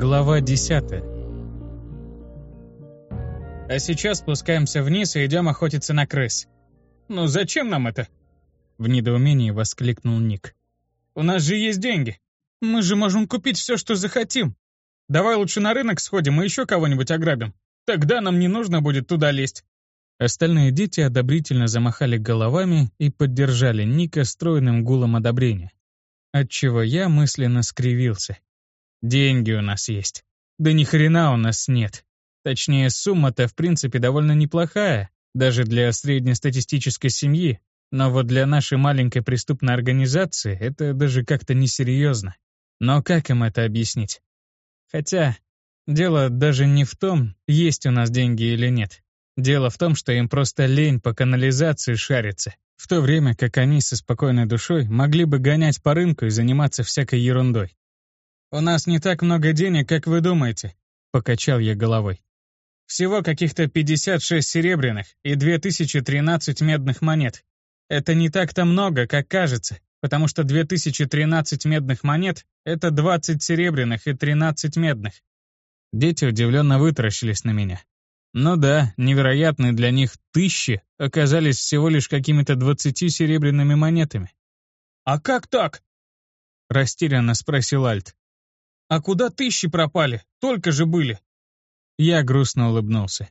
Глава 10 А сейчас спускаемся вниз и идем охотиться на крыс. «Ну зачем нам это?» В недоумении воскликнул Ник. «У нас же есть деньги. Мы же можем купить все, что захотим. Давай лучше на рынок сходим и еще кого-нибудь ограбим. Тогда нам не нужно будет туда лезть». Остальные дети одобрительно замахали головами и поддержали Ника стройным гулом одобрения. Отчего я мысленно скривился. Деньги у нас есть. Да ни хрена у нас нет. Точнее, сумма-то в принципе довольно неплохая, даже для среднестатистической семьи, но вот для нашей маленькой преступной организации это даже как-то несерьезно. Но как им это объяснить? Хотя, дело даже не в том, есть у нас деньги или нет. Дело в том, что им просто лень по канализации шариться, в то время как они со спокойной душой могли бы гонять по рынку и заниматься всякой ерундой. «У нас не так много денег, как вы думаете», — покачал я головой. «Всего каких-то 56 серебряных и 2013 медных монет. Это не так-то много, как кажется, потому что 2013 медных монет — это 20 серебряных и 13 медных». Дети удивленно вытаращились на меня. Ну да, невероятные для них тысячи оказались всего лишь какими-то двадцатью серебряными монетами. «А как так?» — растерянно спросил Альт. «А куда тысячи пропали? Только же были!» Я грустно улыбнулся.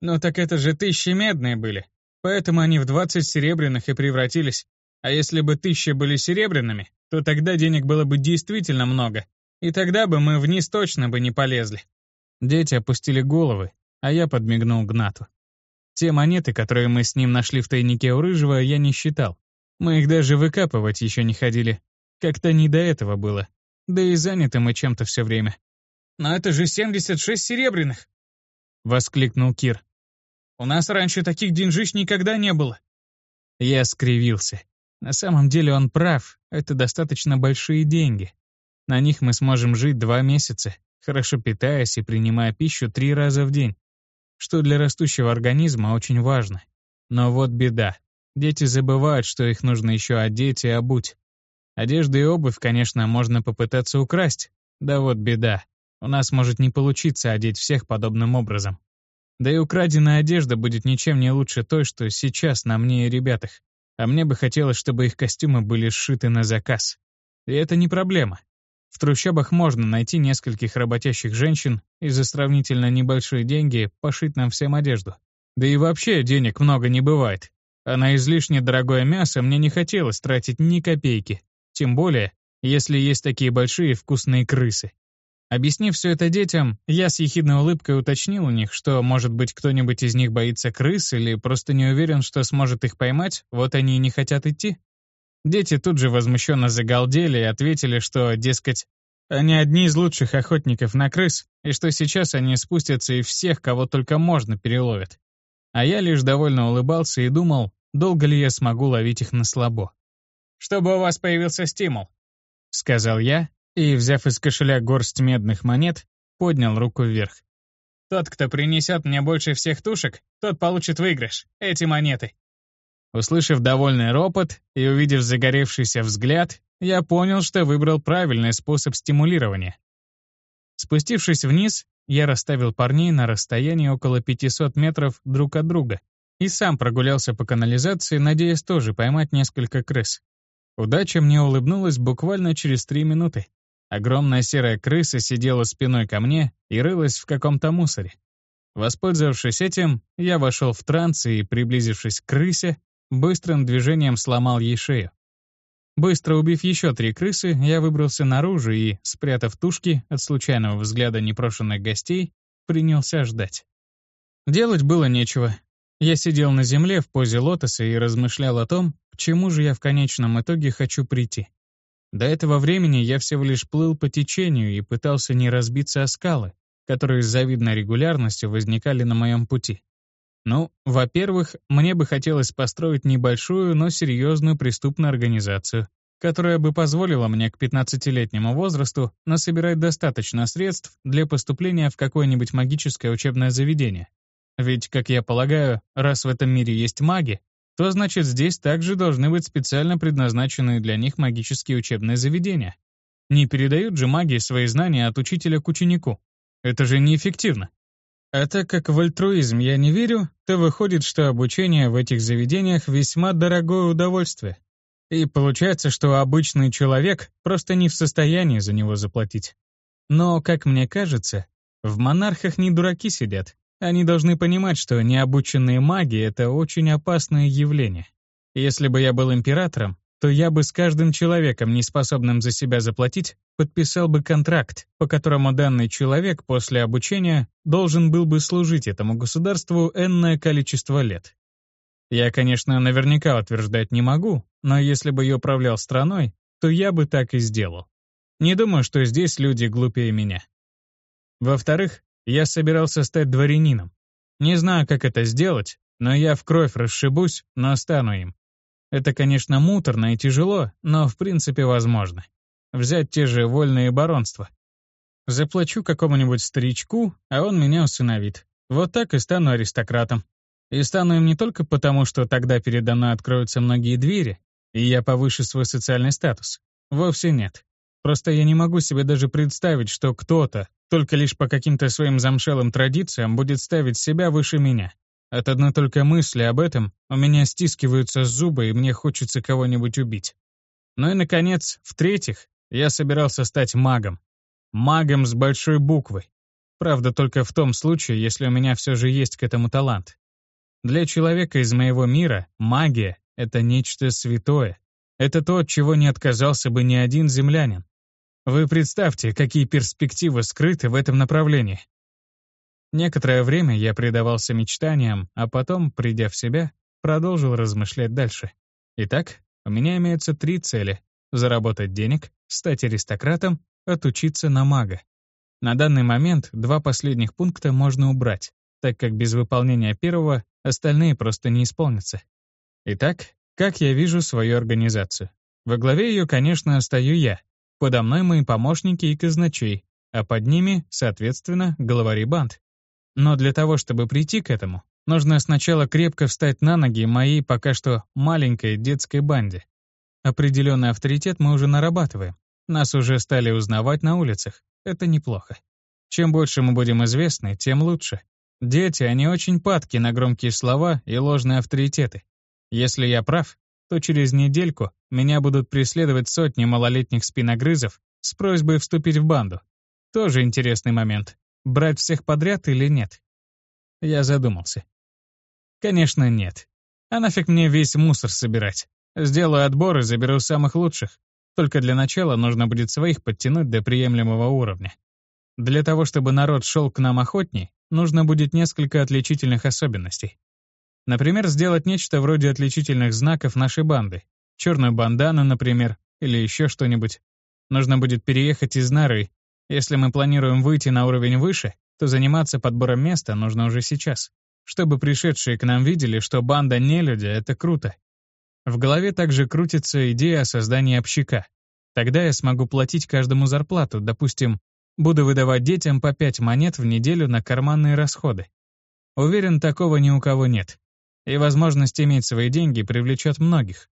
«Ну так это же тысячи медные были, поэтому они в двадцать серебряных и превратились. А если бы тысячи были серебряными, то тогда денег было бы действительно много, и тогда бы мы вниз точно бы не полезли». Дети опустили головы, а я подмигнул Гнату. Те монеты, которые мы с ним нашли в тайнике у Рыжего, я не считал. Мы их даже выкапывать еще не ходили. Как-то не до этого было. Да и заняты мы чем-то все время. «Но это же 76 серебряных!» — воскликнул Кир. «У нас раньше таких деньжищ никогда не было». Я скривился. На самом деле он прав, это достаточно большие деньги. На них мы сможем жить два месяца, хорошо питаясь и принимая пищу три раза в день что для растущего организма очень важно. Но вот беда. Дети забывают, что их нужно еще одеть и обуть. Одежда и обувь, конечно, можно попытаться украсть. Да вот беда. У нас может не получиться одеть всех подобным образом. Да и украденная одежда будет ничем не лучше той, что сейчас на мне и ребятах. А мне бы хотелось, чтобы их костюмы были сшиты на заказ. И это не проблема. В трущобах можно найти нескольких работящих женщин и за сравнительно небольшие деньги пошить нам всем одежду. Да и вообще денег много не бывает. А на излишне дорогое мясо мне не хотелось тратить ни копейки. Тем более, если есть такие большие вкусные крысы. Объяснив все это детям, я с ехидной улыбкой уточнил у них, что, может быть, кто-нибудь из них боится крыс или просто не уверен, что сможет их поймать, вот они и не хотят идти. Дети тут же возмущенно загалдели и ответили, что, дескать, они одни из лучших охотников на крыс, и что сейчас они спустятся и всех, кого только можно, переловят. А я лишь довольно улыбался и думал, долго ли я смогу ловить их на слабо. «Чтобы у вас появился стимул», — сказал я, и, взяв из кошеля горсть медных монет, поднял руку вверх. «Тот, кто принесет мне больше всех тушек, тот получит выигрыш, эти монеты. Услышав довольный ропот и увидев загоревшийся взгляд, я понял, что выбрал правильный способ стимулирования. Спустившись вниз, я расставил парней на расстоянии около 500 метров друг от друга и сам прогулялся по канализации, надеясь тоже поймать несколько крыс. Удача мне улыбнулась буквально через три минуты. Огромная серая крыса сидела спиной ко мне и рылась в каком-то мусоре. Воспользовавшись этим, я вошел в транс и, приблизившись к крысе, Быстрым движением сломал ей шею. Быстро убив еще три крысы, я выбрался наружу и, спрятав тушки от случайного взгляда непрошенных гостей, принялся ждать. Делать было нечего. Я сидел на земле в позе лотоса и размышлял о том, к чему же я в конечном итоге хочу прийти. До этого времени я всего лишь плыл по течению и пытался не разбиться о скалы, которые с завидной регулярностью возникали на моем пути. Ну, во-первых, мне бы хотелось построить небольшую, но серьезную преступную организацию, которая бы позволила мне к 15-летнему возрасту насобирать достаточно средств для поступления в какое-нибудь магическое учебное заведение. Ведь, как я полагаю, раз в этом мире есть маги, то значит здесь также должны быть специально предназначенные для них магические учебные заведения. Не передают же маги свои знания от учителя к ученику. Это же неэффективно. А так как в альтруизм я не верю, то выходит, что обучение в этих заведениях весьма дорогое удовольствие. И получается, что обычный человек просто не в состоянии за него заплатить. Но, как мне кажется, в монархах не дураки сидят. Они должны понимать, что необученные маги — это очень опасное явление. Если бы я был императором, то я бы с каждым человеком, неспособным за себя заплатить, подписал бы контракт, по которому данный человек после обучения должен был бы служить этому государству энное количество лет. Я, конечно, наверняка утверждать не могу, но если бы я управлял страной, то я бы так и сделал. Не думаю, что здесь люди глупее меня. Во-вторых, я собирался стать дворянином. Не знаю, как это сделать, но я в кровь расшибусь, но стану им. Это, конечно, муторно и тяжело, но в принципе возможно. Взять те же вольные баронства. Заплачу какому-нибудь старичку, а он меня усыновит. Вот так и стану аристократом. И стану им не только потому, что тогда передо мной откроются многие двери, и я повышу свой социальный статус. Вовсе нет. Просто я не могу себе даже представить, что кто-то, только лишь по каким-то своим замшелым традициям, будет ставить себя выше меня. От одной только мысли об этом у меня стискиваются зубы, и мне хочется кого-нибудь убить. Ну и, наконец, в-третьих, я собирался стать магом. Магом с большой буквы. Правда, только в том случае, если у меня все же есть к этому талант. Для человека из моего мира магия — это нечто святое. Это то, от чего не отказался бы ни один землянин. Вы представьте, какие перспективы скрыты в этом направлении. Некоторое время я предавался мечтаниям, а потом, придя в себя, продолжил размышлять дальше. Итак, у меня имеются три цели — заработать денег, стать аристократом, отучиться на мага. На данный момент два последних пункта можно убрать, так как без выполнения первого остальные просто не исполнятся. Итак, как я вижу свою организацию? Во главе ее, конечно, стою я. Подо мной мои помощники и казначей, а под ними, соответственно, главари банд. Но для того, чтобы прийти к этому, нужно сначала крепко встать на ноги моей пока что маленькой детской банде. Определенный авторитет мы уже нарабатываем. Нас уже стали узнавать на улицах. Это неплохо. Чем больше мы будем известны, тем лучше. Дети, они очень падки на громкие слова и ложные авторитеты. Если я прав, то через недельку меня будут преследовать сотни малолетних спиногрызов с просьбой вступить в банду. Тоже интересный момент. Брать всех подряд или нет? Я задумался. Конечно, нет. А нафиг мне весь мусор собирать? Сделаю отбор и заберу самых лучших. Только для начала нужно будет своих подтянуть до приемлемого уровня. Для того, чтобы народ шел к нам охотней, нужно будет несколько отличительных особенностей. Например, сделать нечто вроде отличительных знаков нашей банды. Черную бандану, например, или еще что-нибудь. Нужно будет переехать из Нары если мы планируем выйти на уровень выше, то заниматься подбором места нужно уже сейчас, чтобы пришедшие к нам видели, что банда нелюдя — это круто. В голове также крутится идея о создании общака. Тогда я смогу платить каждому зарплату, допустим, буду выдавать детям по 5 монет в неделю на карманные расходы. Уверен, такого ни у кого нет. И возможность иметь свои деньги привлечет многих.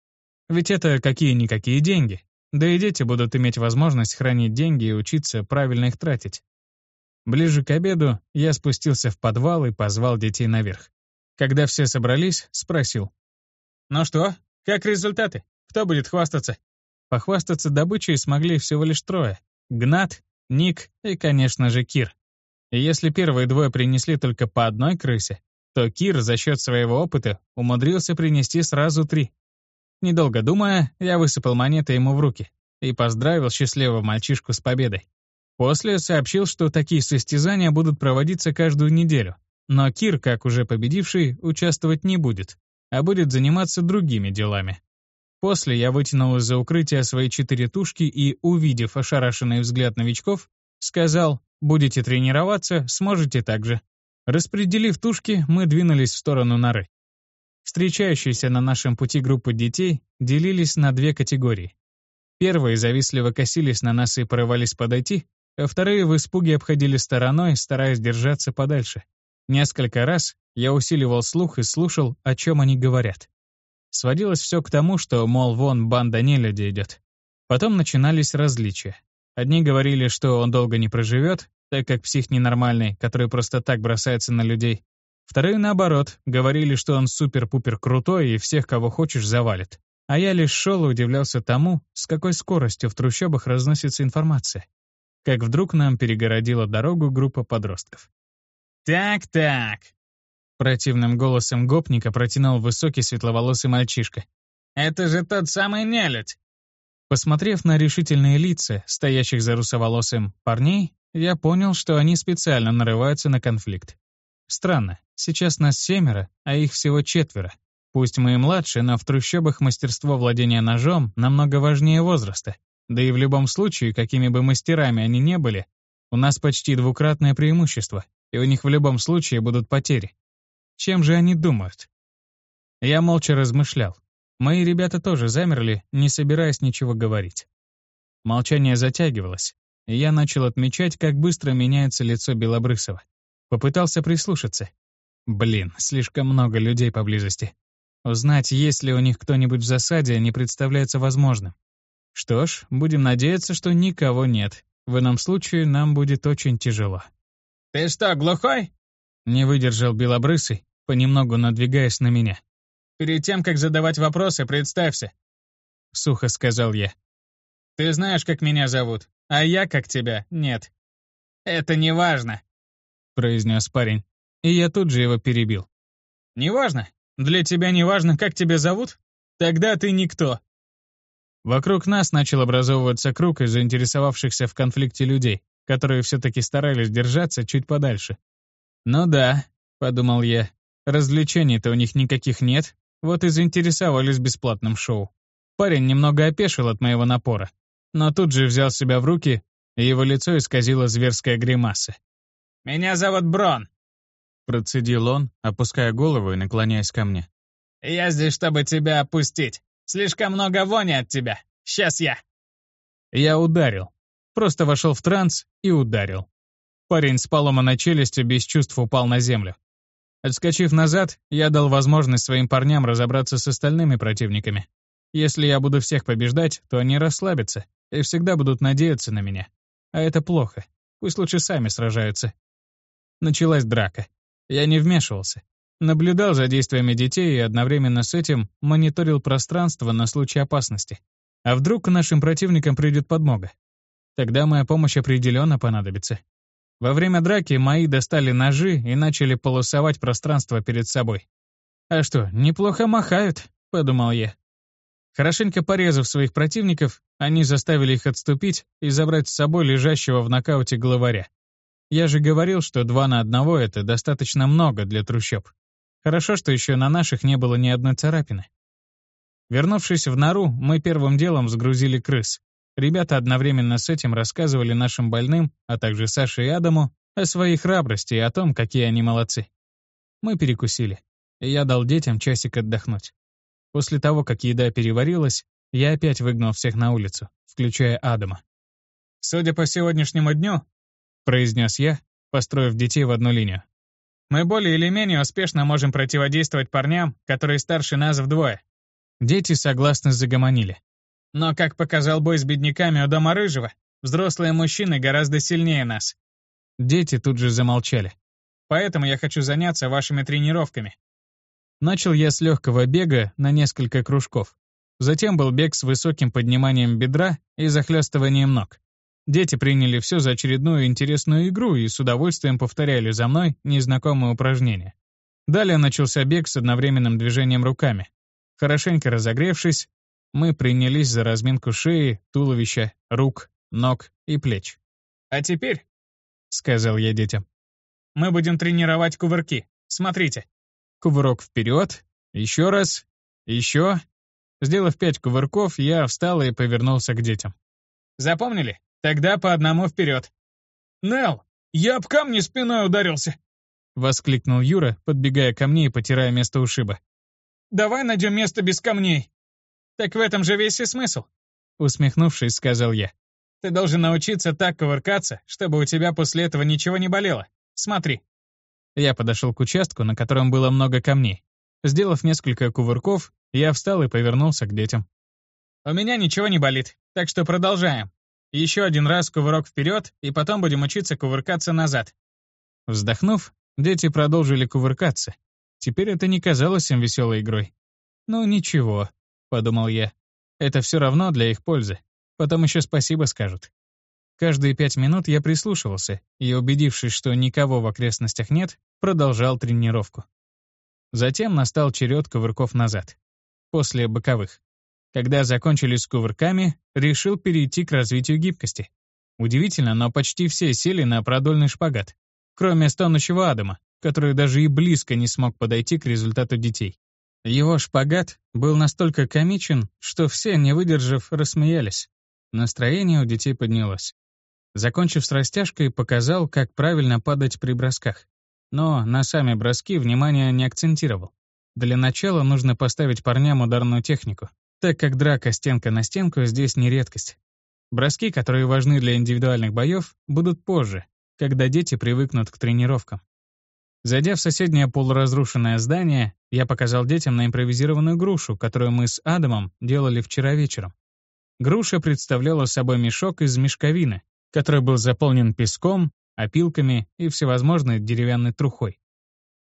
Ведь это какие-никакие деньги, да и дети будут иметь возможность хранить деньги и учиться правильно их тратить. Ближе к обеду я спустился в подвал и позвал детей наверх. Когда все собрались, спросил. «Ну что, как результаты? Кто будет хвастаться?» Похвастаться добычей смогли всего лишь трое. Гнат, Ник и, конечно же, Кир. И если первые двое принесли только по одной крысе, то Кир за счет своего опыта умудрился принести сразу три. Недолго думая, я высыпал монеты ему в руки и поздравил счастливого мальчишку с победой. После сообщил, что такие состязания будут проводиться каждую неделю, но Кир, как уже победивший, участвовать не будет, а будет заниматься другими делами. После я вытянул из-за укрытия свои четыре тушки и, увидев ошарашенный взгляд новичков, сказал «Будете тренироваться, сможете так же». Распределив тушки, мы двинулись в сторону норы. Встречающиеся на нашем пути группы детей делились на две категории. Первые завистливо косились на нас и порывались подойти, а вторые в испуге обходили стороной, стараясь держаться подальше. Несколько раз я усиливал слух и слушал, о чем они говорят. Сводилось все к тому, что, мол, вон банда нелюдей идет. Потом начинались различия. Одни говорили, что он долго не проживет, так как псих ненормальный, который просто так бросается на людей. Вторые, наоборот, говорили, что он супер-пупер крутой и всех, кого хочешь, завалит. А я лишь шел и удивлялся тому, с какой скоростью в трущобах разносится информация. Как вдруг нам перегородила дорогу группа подростков. «Так-так», — противным голосом гопника протянул высокий светловолосый мальчишка. «Это же тот самый нелюдь!» Посмотрев на решительные лица, стоящих за русоволосым парней, я понял, что они специально нарываются на конфликт. Странно, сейчас нас семеро, а их всего четверо. Пусть мы и младше, но в трущобах мастерство владения ножом намного важнее возраста. Да и в любом случае, какими бы мастерами они не были, у нас почти двукратное преимущество, и у них в любом случае будут потери. Чем же они думают? Я молча размышлял. Мои ребята тоже замерли, не собираясь ничего говорить. Молчание затягивалось, и я начал отмечать, как быстро меняется лицо Белобрысова. Попытался прислушаться. Блин, слишком много людей поблизости. Узнать, есть ли у них кто-нибудь в засаде, не представляется возможным. Что ж, будем надеяться, что никого нет. В ином случае нам будет очень тяжело. «Ты что, глухой?» Не выдержал Белобрысый, понемногу надвигаясь на меня. «Перед тем, как задавать вопросы, представься», — сухо сказал я. «Ты знаешь, как меня зовут, а я, как тебя, нет. Это не важно», — произнес парень, и я тут же его перебил. «Не важно? Для тебя не важно, как тебя зовут? Тогда ты никто». Вокруг нас начал образовываться круг из заинтересовавшихся в конфликте людей, которые все-таки старались держаться чуть подальше. «Ну да», — подумал я, — «развлечений-то у них никаких нет, вот и заинтересовались бесплатным шоу». Парень немного опешил от моего напора, но тут же взял себя в руки, и его лицо исказило зверская гримаса. «Меня зовут Брон», — процедил он, опуская голову и наклоняясь ко мне. «Я здесь, чтобы тебя опустить. Слишком много вони от тебя. Сейчас я». Я ударил. Просто вошел в транс и ударил. Парень с поломанной челюстью без чувств упал на землю. Отскочив назад, я дал возможность своим парням разобраться с остальными противниками. Если я буду всех побеждать, то они расслабятся и всегда будут надеяться на меня. А это плохо. Пусть лучше сами сражаются. Началась драка. Я не вмешивался. Наблюдал за действиями детей и одновременно с этим мониторил пространство на случай опасности. А вдруг нашим противникам придет подмога? Тогда моя помощь определенно понадобится. Во время драки мои достали ножи и начали полосовать пространство перед собой. «А что, неплохо махают», — подумал я. Хорошенько порезав своих противников, они заставили их отступить и забрать с собой лежащего в нокауте главаря. Я же говорил, что два на одного — это достаточно много для трущоб. Хорошо, что еще на наших не было ни одной царапины. Вернувшись в нору, мы первым делом сгрузили крыс. Ребята одновременно с этим рассказывали нашим больным, а также Саше и Адаму, о своей храбрости и о том, какие они молодцы. Мы перекусили, и я дал детям часик отдохнуть. После того, как еда переварилась, я опять выгнал всех на улицу, включая Адама. «Судя по сегодняшнему дню», — произнес я, построив детей в одну линию, «мы более или менее успешно можем противодействовать парням, которые старше нас вдвое». Дети согласно загомонили. Но, как показал бой с бедняками у дома Рыжего, взрослые мужчины гораздо сильнее нас. Дети тут же замолчали. Поэтому я хочу заняться вашими тренировками. Начал я с легкого бега на несколько кружков. Затем был бег с высоким подниманием бедра и захлестыванием ног. Дети приняли все за очередную интересную игру и с удовольствием повторяли за мной незнакомые упражнения. Далее начался бег с одновременным движением руками. Хорошенько разогревшись, мы принялись за разминку шеи, туловища, рук, ног и плеч. «А теперь», — сказал я детям, — «мы будем тренировать кувырки. Смотрите». Кувырок вперед, еще раз, еще. Сделав пять кувырков, я встал и повернулся к детям. «Запомнили? Тогда по одному вперед». «Нелл, я об камни спиной ударился!» — воскликнул Юра, подбегая ко мне и потирая место ушиба. «Давай найдем место без камней!» «Так в этом же весь и смысл», — усмехнувшись, сказал я. «Ты должен научиться так кувыркаться, чтобы у тебя после этого ничего не болело. Смотри». Я подошел к участку, на котором было много камней. Сделав несколько кувырков, я встал и повернулся к детям. «У меня ничего не болит, так что продолжаем. Еще один раз кувырок вперед, и потом будем учиться кувыркаться назад». Вздохнув, дети продолжили кувыркаться. Теперь это не казалось им веселой игрой. «Ну ничего», — подумал я. «Это все равно для их пользы. Потом еще спасибо скажут». Каждые пять минут я прислушивался и, убедившись, что никого в окрестностях нет, продолжал тренировку. Затем настал черед кувырков назад, после боковых. Когда закончились с кувырками, решил перейти к развитию гибкости. Удивительно, но почти все сели на продольный шпагат, кроме стонущего Адама, который даже и близко не смог подойти к результату детей. Его шпагат был настолько комичен, что все, не выдержав, рассмеялись. Настроение у детей поднялось. Закончив с растяжкой, показал, как правильно падать при бросках. Но на сами броски внимания не акцентировал. Для начала нужно поставить парням ударную технику, так как драка стенка на стенку здесь не редкость. Броски, которые важны для индивидуальных боев, будут позже, когда дети привыкнут к тренировкам. Зайдя в соседнее полуразрушенное здание, я показал детям на импровизированную грушу, которую мы с Адамом делали вчера вечером. Груша представляла собой мешок из мешковины, который был заполнен песком, опилками и всевозможной деревянной трухой.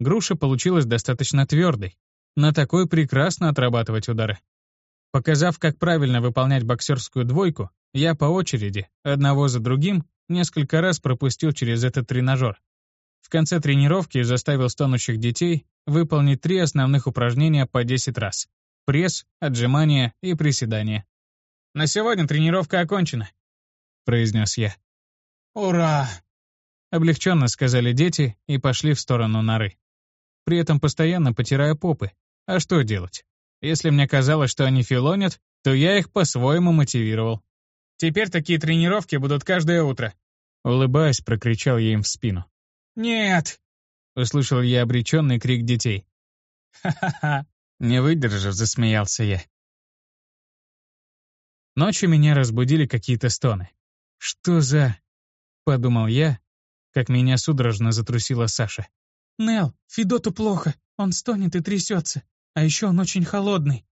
Груша получилась достаточно твердой. На такой прекрасно отрабатывать удары. Показав, как правильно выполнять боксерскую двойку, я по очереди, одного за другим, несколько раз пропустил через этот тренажер. В конце тренировки заставил стонущих детей выполнить три основных упражнения по 10 раз. Пресс, отжимания и приседания. «На сегодня тренировка окончена», — произнес я. «Ура!» — облегченно сказали дети и пошли в сторону норы. При этом постоянно потирая попы. А что делать? Если мне казалось, что они филонят, то я их по-своему мотивировал. «Теперь такие тренировки будут каждое утро», — улыбаясь, прокричал я им в спину. «Нет!» — услышал я обреченный крик детей. «Ха-ха-ха!» — не выдержав, засмеялся я. Ночью меня разбудили какие-то стоны. «Что за...» — подумал я, как меня судорожно затрусила Саша. «Нел, Федоту плохо, он стонет и трясется, а еще он очень холодный».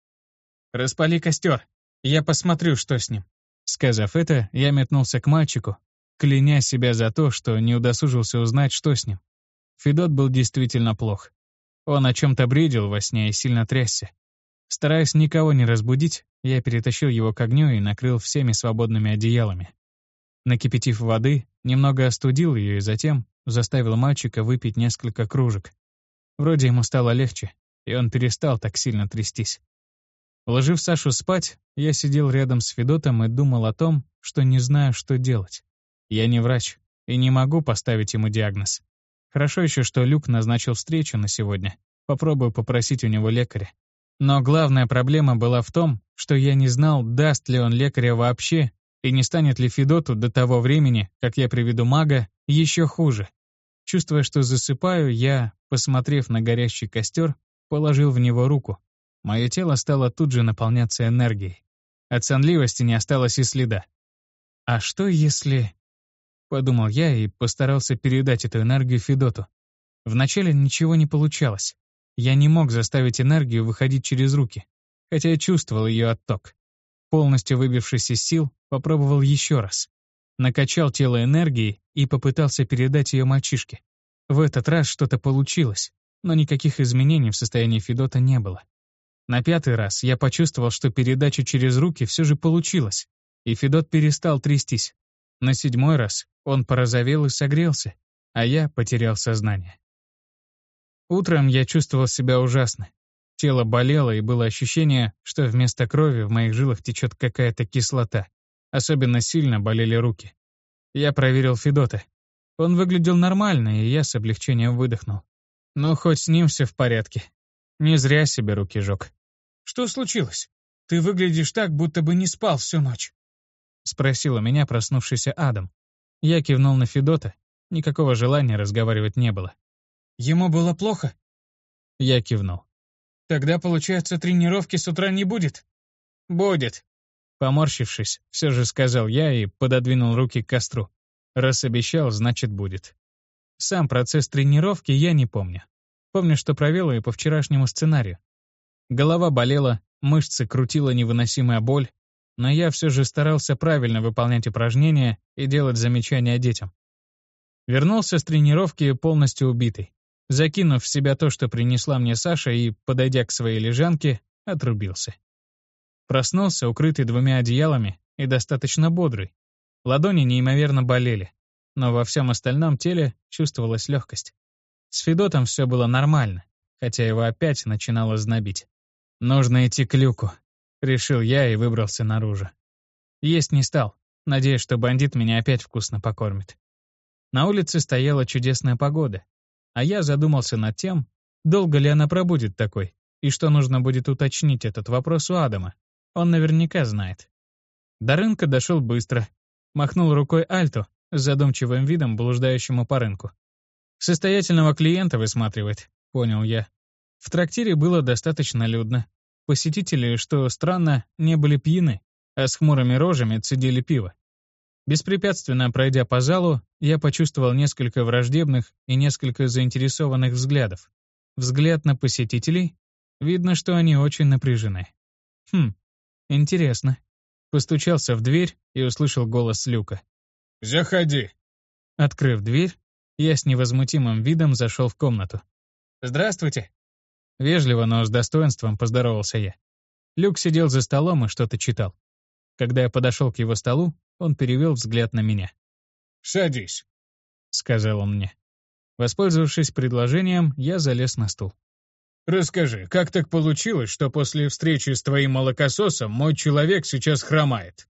«Распали костер, я посмотрю, что с ним». Сказав это, я метнулся к мальчику, кляня себя за то, что не удосужился узнать, что с ним. Федот был действительно плох. Он о чем-то бредил во сне и сильно трясся. Стараясь никого не разбудить, я перетащил его к огню и накрыл всеми свободными одеялами. Накипятив воды, немного остудил ее и затем заставил мальчика выпить несколько кружек. Вроде ему стало легче, и он перестал так сильно трястись. Уложив Сашу спать, я сидел рядом с Федотом и думал о том, что не знаю, что делать. Я не врач и не могу поставить ему диагноз. Хорошо еще, что Люк назначил встречу на сегодня. Попробую попросить у него лекаря. Но главная проблема была в том, что я не знал, даст ли он лекаря вообще и не станет ли Федоту до того времени, как я приведу мага, еще хуже? Чувствуя, что засыпаю, я, посмотрев на горящий костер, положил в него руку. Мое тело стало тут же наполняться энергией. От сонливости не осталось и следа. А что если... Подумал я и постарался передать эту энергию Федоту. Вначале ничего не получалось. Я не мог заставить энергию выходить через руки, хотя я чувствовал ее отток. Полностью выбившись из сил, попробовал еще раз. Накачал тело энергией и попытался передать ее мальчишке. В этот раз что-то получилось, но никаких изменений в состоянии Федота не было. На пятый раз я почувствовал, что передача через руки все же получилась, и Федот перестал трястись. На седьмой раз он порозовел и согрелся, а я потерял сознание. Утром я чувствовал себя ужасно. Тело болело, и было ощущение, что вместо крови в моих жилах течет какая-то кислота. Особенно сильно болели руки. Я проверил Федота. Он выглядел нормально, и я с облегчением выдохнул. Ну, хоть с ним все в порядке. Не зря себе руки жег. «Что случилось? Ты выглядишь так, будто бы не спал всю ночь», — спросила меня проснувшийся Адам. Я кивнул на Федота. Никакого желания разговаривать не было. «Ему было плохо?» Я кивнул. Тогда, получается, тренировки с утра не будет? Будет. Поморщившись, все же сказал я и пододвинул руки к костру. Раз обещал, значит будет. Сам процесс тренировки я не помню. Помню, что провел ее по вчерашнему сценарию. Голова болела, мышцы крутила невыносимая боль, но я все же старался правильно выполнять упражнения и делать замечания детям. Вернулся с тренировки полностью убитый. Закинув в себя то, что принесла мне Саша, и, подойдя к своей лежанке, отрубился. Проснулся, укрытый двумя одеялами и достаточно бодрый. Ладони неимоверно болели, но во всем остальном теле чувствовалась легкость. С Федотом все было нормально, хотя его опять начинало знобить. Нужно идти к люку, Решил я и выбрался наружу. Есть не стал, надеясь, что бандит меня опять вкусно покормит. На улице стояла чудесная погода, а я задумался над тем, долго ли она пробудет такой, и что нужно будет уточнить этот вопрос у Адама. Он наверняка знает. До рынка дошел быстро. Махнул рукой Альту с задумчивым видом, блуждающему по рынку. Состоятельного клиента высматривает, понял я. В трактире было достаточно людно, Посетители, что странно, не были пьяны, а с хмурыми рожами цедили пиво. Беспрепятственно пройдя по залу, я почувствовал несколько враждебных и несколько заинтересованных взглядов. Взгляд на посетителей. Видно, что они очень напряжены. Хм, интересно. Постучался в дверь и услышал голос Люка. «Заходи». Открыв дверь, я с невозмутимым видом зашел в комнату. «Здравствуйте», Вежливо, но с достоинством поздоровался я. Люк сидел за столом и что-то читал. Когда я подошел к его столу, он перевел взгляд на меня. «Садись», — сказал он мне. Воспользовавшись предложением, я залез на стул. «Расскажи, как так получилось, что после встречи с твоим молокососом мой человек сейчас хромает?»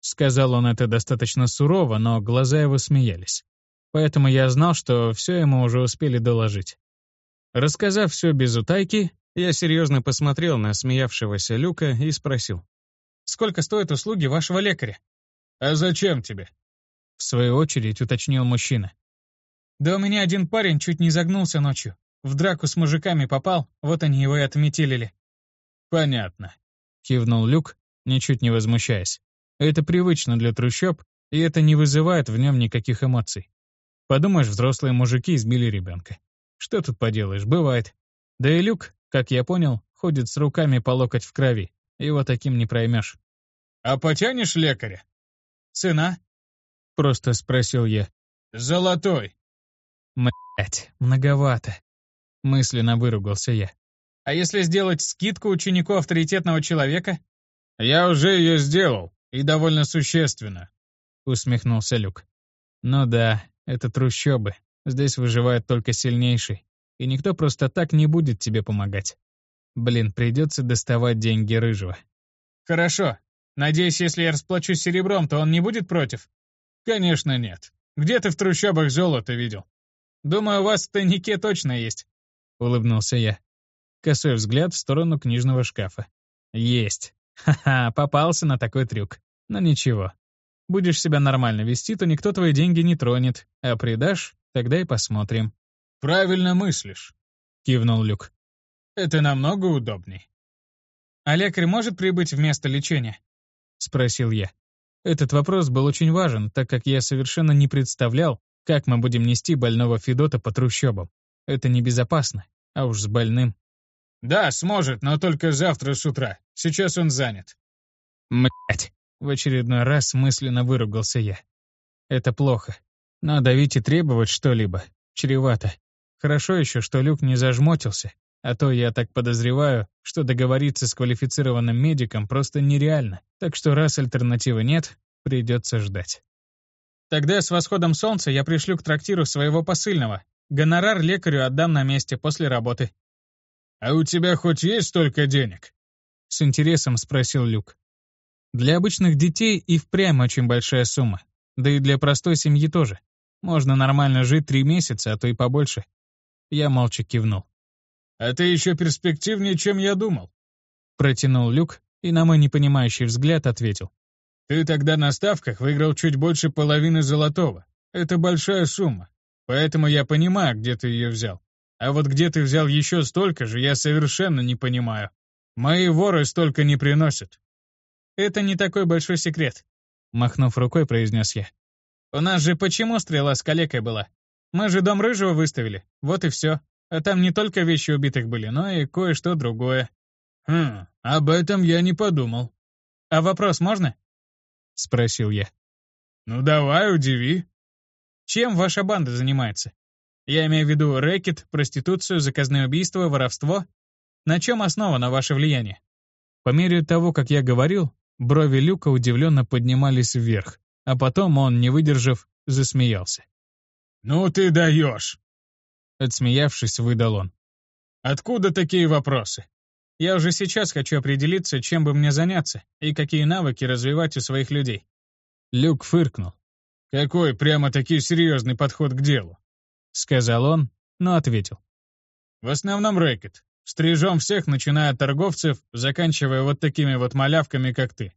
Сказал он это достаточно сурово, но глаза его смеялись. Поэтому я знал, что все ему уже успели доложить. Рассказав все без утайки, я серьезно посмотрел на смеявшегося Люка и спросил. «Сколько стоят услуги вашего лекаря?» «А зачем тебе?» В свою очередь уточнил мужчина. «Да у меня один парень чуть не загнулся ночью. В драку с мужиками попал, вот они его и отметилили». «Понятно», — кивнул Люк, ничуть не возмущаясь. «Это привычно для трущоб, и это не вызывает в нем никаких эмоций. Подумаешь, взрослые мужики избили ребенка. Что тут поделаешь, бывает. Да и Люк, как я понял, ходит с руками по локоть в крови. Его таким не проймешь. «А потянешь лекаря?» «Цена?» — просто спросил я. «Золотой». Мать, многовато. Мысленно выругался я. «А если сделать скидку ученику авторитетного человека?» «Я уже ее сделал, и довольно существенно», — усмехнулся Люк. «Ну да, это трущобы, Здесь выживает только сильнейший, и никто просто так не будет тебе помогать. Блин, придется доставать деньги рыжего. Хорошо. Надеюсь, если я расплачусь серебром, то он не будет против? Конечно, нет. Где ты в трущобах золото видел? Думаю, у вас в тайнике точно есть. Улыбнулся я. Косой взгляд в сторону книжного шкафа. Есть. Ха-ха, попался на такой трюк. Но ничего. Будешь себя нормально вести, то никто твои деньги не тронет, а предашь Тогда и посмотрим». «Правильно мыслишь», — кивнул Люк. «Это намного удобней». «А лекарь может прибыть в место лечения?» — спросил я. Этот вопрос был очень важен, так как я совершенно не представлял, как мы будем нести больного Федота по трущобам. Это небезопасно, а уж с больным. «Да, сможет, но только завтра с утра. Сейчас он занят». Мать! В очередной раз мысленно выругался я. Это плохо. Но давить и требовать что-либо чревато. Хорошо еще, что Люк не зажмотился, а то я так подозреваю, что договориться с квалифицированным медиком просто нереально. Так что раз альтернативы нет, придется ждать. Тогда с восходом солнца я пришлю к трактиру своего посыльного. Гонорар лекарю отдам на месте после работы. «А у тебя хоть есть столько денег?» С интересом спросил Люк. Для обычных детей и впрямь очень большая сумма. Да и для простой семьи тоже. Можно нормально жить три месяца, а то и побольше. Я молча кивнул. «А ты еще перспективнее, чем я думал», — протянул Люк и на мой непонимающий взгляд ответил. «Ты тогда на ставках выиграл чуть больше половины золотого. Это большая сумма, поэтому я понимаю, где ты ее взял. А вот где ты взял еще столько же, я совершенно не понимаю. Мои воры столько не приносят». «Это не такой большой секрет», — махнув рукой, произнес я. У нас же почему стрела с калекой была? Мы же дом Рыжего выставили, вот и все. А там не только вещи убитых были, но и кое-что другое. Хм, об этом я не подумал. «А вопрос можно?» — спросил я. «Ну давай, удиви». «Чем ваша банда занимается? Я имею в виду рэкет, проституцию, заказные убийства, воровство. На чем основано ваше влияние?» По мере того, как я говорил, брови Люка удивленно поднимались вверх, а потом он, не выдержав, засмеялся. «Ну ты даешь!» Отсмеявшись, выдал он. «Откуда такие вопросы?» Я уже сейчас хочу определиться, чем бы мне заняться и какие навыки развивать у своих людей. Люк фыркнул. «Какой прямо-таки серьезный подход к делу?» — сказал он, но ответил. «В основном рэкет. Стрижем всех, начиная от торговцев, заканчивая вот такими вот малявками, как ты.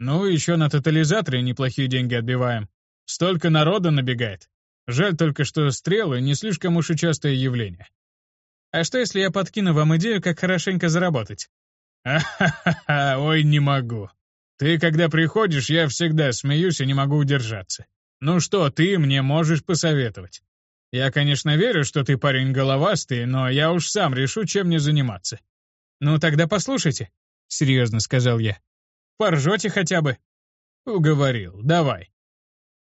Ну, еще на тотализаторе неплохие деньги отбиваем. Столько народа набегает. Жаль только, что стрелы не слишком уж и частое явление. А что, если я подкину вам идею, как хорошенько заработать? А-ха-ха, ой, не могу. Ты, когда приходишь, я всегда смеюсь и не могу удержаться. Ну что ты мне можешь посоветовать? Я, конечно, верю, что ты парень головастый, но я уж сам решу, чем мне заниматься. Ну тогда послушайте, — серьезно сказал я. Поржете хотя бы. Уговорил, давай.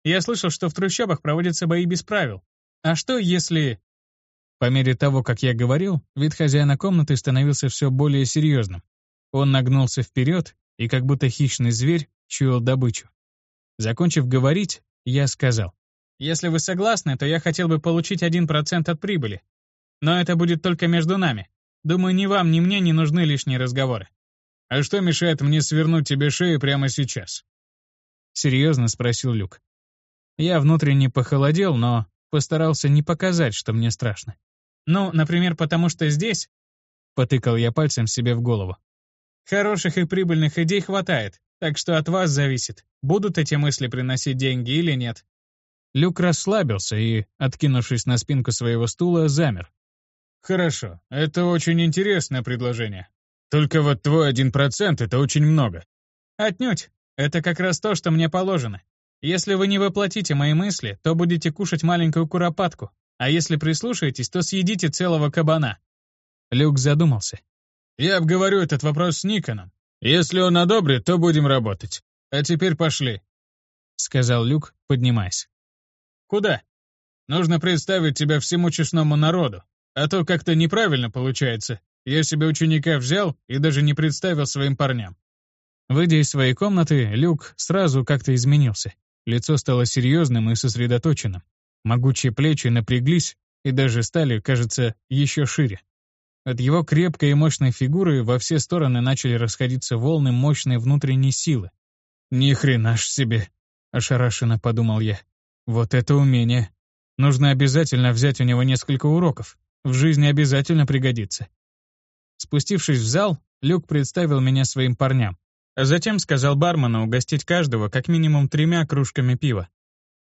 Я слышал, что в трущобах проводятся бои без правил. А что, если... По мере того, как я говорил, вид хозяина комнаты становился все более серьезным. Он нагнулся вперед и, как будто хищный зверь, чуял добычу. Закончив говорить, я сказал, «Если вы согласны, то я хотел бы получить 1% от прибыли. Но это будет только между нами. Думаю, ни вам, ни мне не нужны лишние разговоры». «А что мешает мне свернуть тебе шею прямо сейчас?» Серьезно спросил Люк. Я внутренне похолодел, но постарался не показать, что мне страшно. Ну, например, потому что здесь, потыкал я пальцем себе в голову, хороших и прибыльных идей хватает, так что от вас зависит, будут эти мысли приносить деньги или нет. Люк расслабился и, откинувшись на спинку своего стула, замер. «Хорошо, это очень интересное предложение. Только вот твой один процент — это очень много». «Отнюдь. Это как раз то, что мне положено. Если вы не воплотите мои мысли, то будете кушать маленькую куропатку, а если прислушаетесь, то съедите целого кабана». Люк задумался. «Я обговорю этот вопрос с Никоном. Если он одобрит, то будем работать. А теперь пошли», — сказал Люк, поднимаясь. «Куда?» «Нужно представить тебя всему честному народу, а то как-то неправильно получается. Я себе ученика взял и даже не представил своим парням». Выйдя из своей комнаты, Люк сразу как-то изменился. Лицо стало серьезным и сосредоточенным. Могучие плечи напряглись и даже стали, кажется, еще шире. От его крепкой и мощной фигуры во все стороны начали расходиться волны мощной внутренней силы. «Ни хрена ж себе!» — ошарашенно подумал я. «Вот это умение! Нужно обязательно взять у него несколько уроков. В жизни обязательно пригодится». Спустившись в зал, Люк представил меня своим парням. А затем сказал бармену угостить каждого как минимум тремя кружками пива.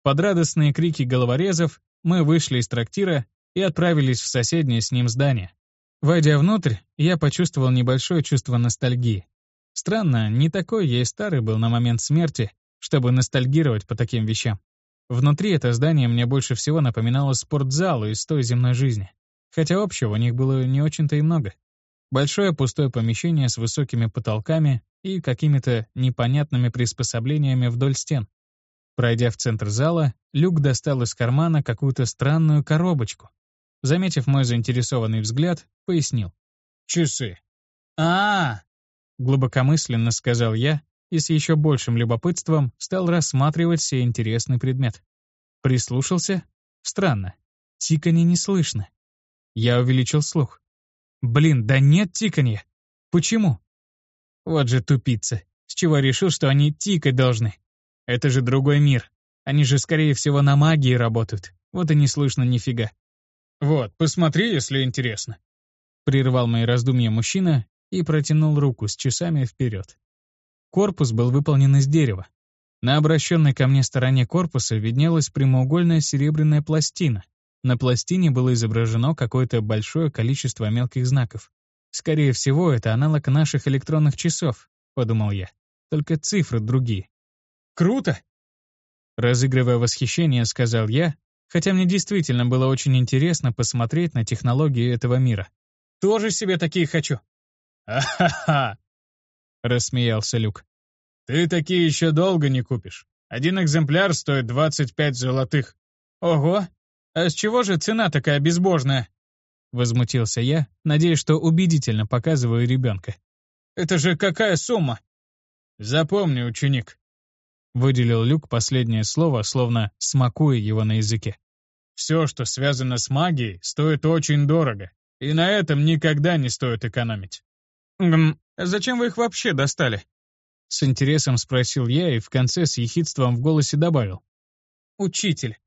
Под радостные крики головорезов мы вышли из трактира и отправились в соседнее с ним здание. Войдя внутрь, я почувствовал небольшое чувство ностальгии. Странно, не такой я и старый был на момент смерти, чтобы ностальгировать по таким вещам. Внутри это здание мне больше всего напоминало спортзал из той земной жизни. Хотя общего у них было не очень-то и много. Большое пустое помещение с высокими потолками и какими-то непонятными приспособлениями вдоль стен. Пройдя в центр зала, Люк достал из кармана какую-то странную коробочку. Заметив мой заинтересованный взгляд, пояснил. «Часы». А, -а, -а глубокомысленно сказал я и с еще большим любопытством стал рассматривать сей интересный предмет. Прислушался? Странно. Тиканье не слышно. Я увеличил слух. Блин, да нет тиканья. Почему? Вот же тупица. С чего решил, что они тикать должны? Это же другой мир. Они же, скорее всего, на магии работают. Вот и не слышно нифига. Вот, посмотри, если интересно. Прервал мои раздумья мужчина и протянул руку с часами вперед. Корпус был выполнен из дерева. На обращенной ко мне стороне корпуса виднелась прямоугольная серебряная пластина. На пластине было изображено какое-то большое количество мелких знаков. Скорее всего, это аналог наших электронных часов, подумал я. Только цифры другие. Круто!» Разыгрывая восхищение, сказал я, хотя мне действительно было очень интересно посмотреть на технологии этого мира. «Тоже себе такие хочу!» «А-ха-ха!» — рассмеялся Люк. Ты такие еще долго не купишь. Один экземпляр стоит 25 золотых. Ого! А с чего же цена такая безбожная? Возмутился я, надеясь, что убедительно показываю ребенка. Это же какая сумма? Запомни, ученик. Выделил Люк последнее слово, словно смакуя его на языке. Все, что связано с магией, стоит очень дорого, и на этом никогда не стоит экономить. Гм, зачем вы их вообще достали? С интересом спросил я и в конце с ехидством в голосе добавил. Учитель.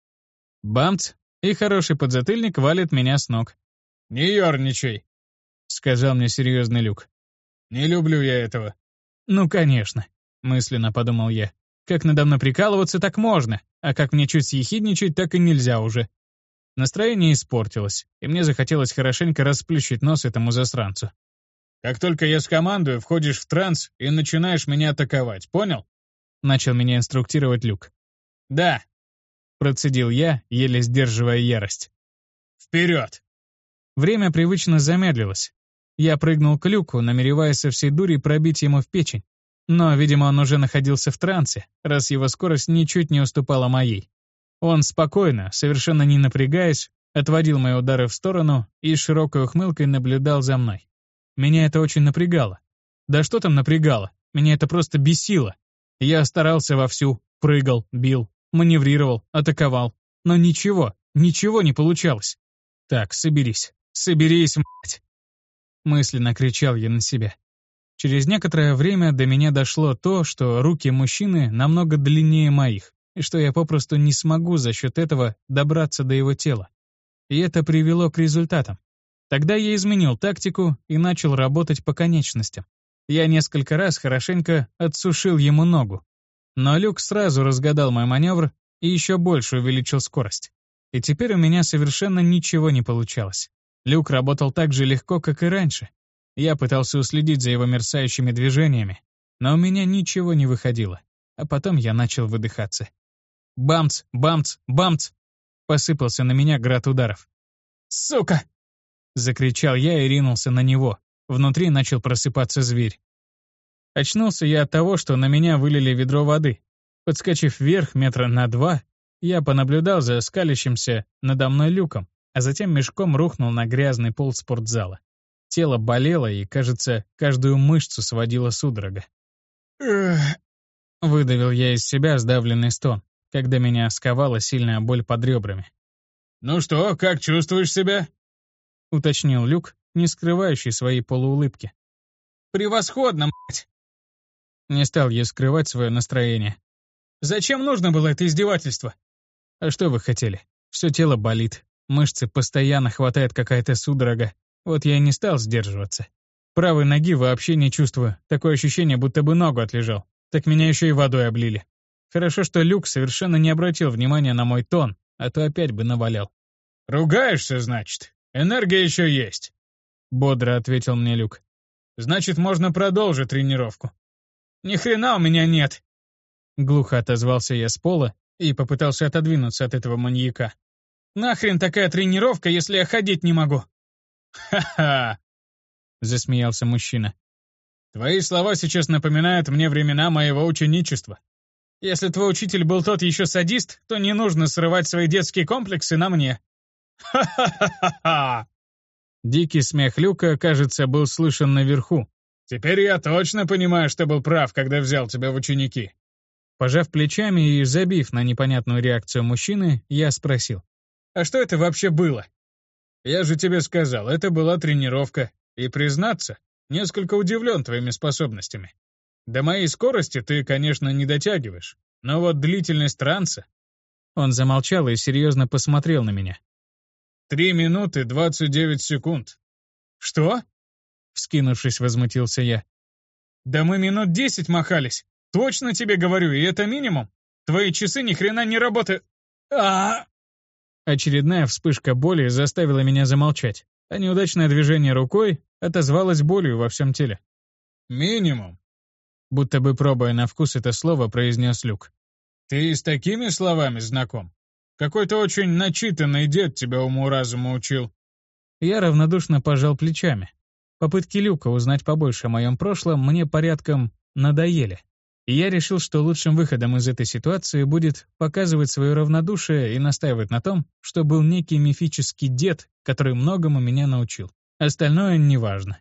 Бамц, и хороший подзатыльник валит меня с ног. «Не ерничай», — сказал мне серьезный Люк. «Не люблю я этого». «Ну, конечно», — мысленно подумал я. «Как надо мной прикалываться, так можно, а как мне чуть съехидничать, так и нельзя уже». Настроение испортилось, и мне захотелось хорошенько расплющить нос этому засранцу. Как только я скомандую, входишь в транс и начинаешь меня атаковать, понял? Начал меня инструктировать Люк. Да. Процедил я, еле сдерживая ярость. Вперед! Время привычно замедлилось. Я прыгнул к Люку, намереваясь со всей дури пробить ему в печень. Но, видимо, он уже находился в трансе, раз его скорость ничуть не уступала моей. Он спокойно, совершенно не напрягаясь, отводил мои удары в сторону и широкой ухмылкой наблюдал за мной. Меня это очень напрягало. Да что там напрягало? Меня это просто бесило. Я старался вовсю, прыгал, бил, маневрировал, атаковал. Но ничего, ничего не получалось. Так, соберись. Соберись, мать! Мысленно кричал я на себя. Через некоторое время до меня дошло то, что руки мужчины намного длиннее моих, и что я попросту не смогу за счет этого добраться до его тела. И это привело к результатам. Тогда я изменил тактику и начал работать по конечностям. Я несколько раз хорошенько отсушил ему ногу. Но Люк сразу разгадал мой маневр и еще больше увеличил скорость. И теперь у меня совершенно ничего не получалось. Люк работал так же легко, как и раньше. Я пытался уследить за его мерцающими движениями, но у меня ничего не выходило. А потом я начал выдыхаться. Бамц, бамц, бамц! Посыпался на меня град ударов. «Сука!» Закричал я и ринулся на него. Внутри начал просыпаться зверь. Очнулся я от того, что на меня вылили ведро воды. Подскочив вверх метра на два, я понаблюдал за скалящимся надо мной люком, а затем мешком рухнул на грязный пол спортзала. Тело болело и, кажется, каждую мышцу сводило судорога. Выдавил я из себя сдавленный стон, когда меня сковала сильная боль под ребрами. «Ну что, как чувствуешь себя?» — уточнил Люк, не скрывающий своей полуулыбки. «Превосходно, мать!» Не стал я скрывать свое настроение. «Зачем нужно было это издевательство?» «А что вы хотели? Все тело болит, мышцы постоянно хватает какая-то судорога. Вот я и не стал сдерживаться. Правой ноги вообще не чувствую, такое ощущение, будто бы ногу отлежал. Так меня еще и водой облили. Хорошо, что Люк совершенно не обратил внимания на мой тон, а то опять бы навалял. «Ругаешься, значит?» Энергия еще есть», — бодро ответил мне Люк. «Значит, можно продолжить тренировку». «Ни хрена у меня нет», — глухо отозвался я с пола и попытался отодвинуться от этого маньяка. «Нахрен такая тренировка, если я ходить не могу?» «Ха-ха!» — засмеялся мужчина. «Твои слова сейчас напоминают мне времена моего ученичества. Если твой учитель был тот еще садист, то не нужно срывать свои детские комплексы на мне. Ха-ха-ха-ха! Дикий смех Люка, кажется, был слышен наверху. «Теперь я точно понимаю, что был прав, когда взял тебя в ученики». Пожав плечами и забив на непонятную реакцию мужчины, я спросил. «А что это вообще было?» «Я же тебе сказал, это была тренировка. И, признаться, несколько удивлен твоими способностями. До моей скорости ты, конечно, не дотягиваешь, но вот длительность транса...» Он замолчал и серьезно посмотрел на меня. Три минуты двадцать девять секунд. Что? Вскинувшись, возмутился я. Да мы минут десять махались. Точно тебе говорю, и это минимум. Твои часы ни хрена не работают. А, Очередная вспышка боли заставила меня замолчать, а неудачное движение рукой отозвалось болью во всем теле. «Минимум», будто бы пробуя на вкус это слово, произнес Люк. «Ты с такими словами знаком?» Какой-то очень начитанный дед тебя уму-разуму учил». Я равнодушно пожал плечами. Попытки Люка узнать побольше о моем прошлом мне порядком надоели. И я решил, что лучшим выходом из этой ситуации будет показывать свое равнодушие и настаивать на том, что был некий мифический дед, который многому меня научил. Остальное неважно.